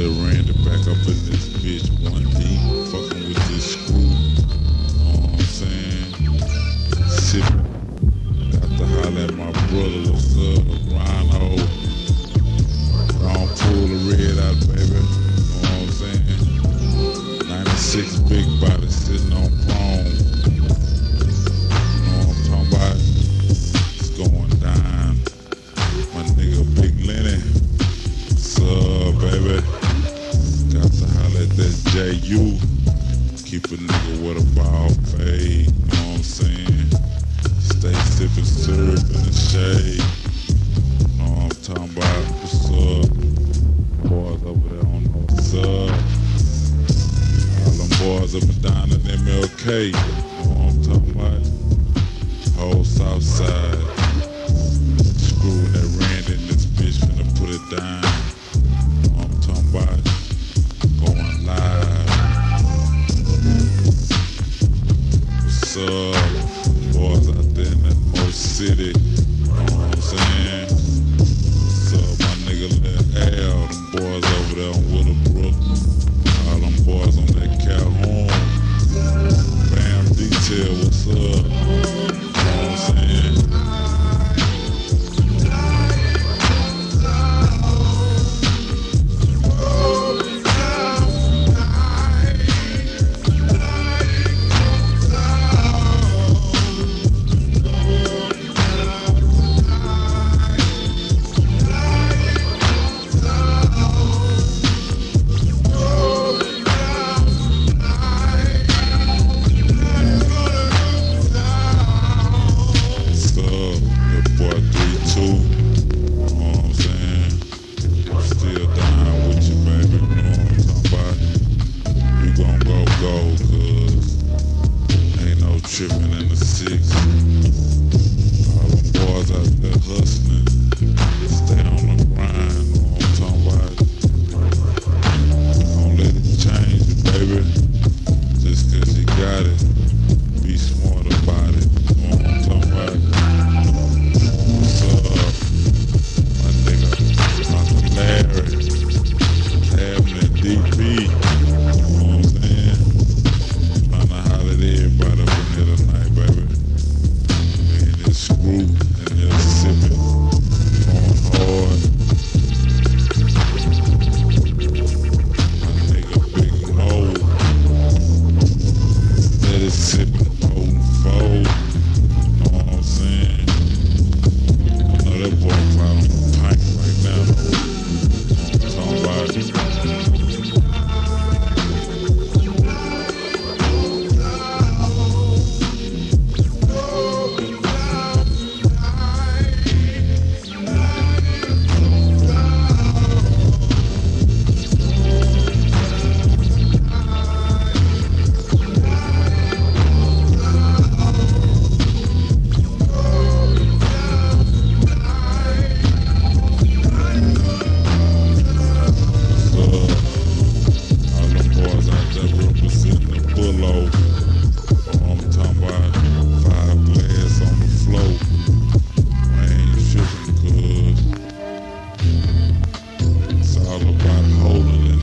I ran to back up in this bitch one deep, fucking with this screw. Know what I'm saying? Sip. Got to holler at my brother, what's up, Grindho. Don't pull the red out, baby. Know what I'm saying? 96 big body sitting on prone. You know what I'm talking about? It's going down. My nigga Big Lenny. What's up, baby? That JU. Keep a nigga with a ball fade. You know what I'm saying? Stay sipping syrup in the shade. You know what I'm talking about? What's up? Boys over there don't know what's up. All them boys up and down in MLK. What's up? Boys out there in that Mo City. You know what I'm saying? What's up, my nigga Lil Al? Them boys over there on Willowbrook. All them boys on that Calhoun. Bam Detail,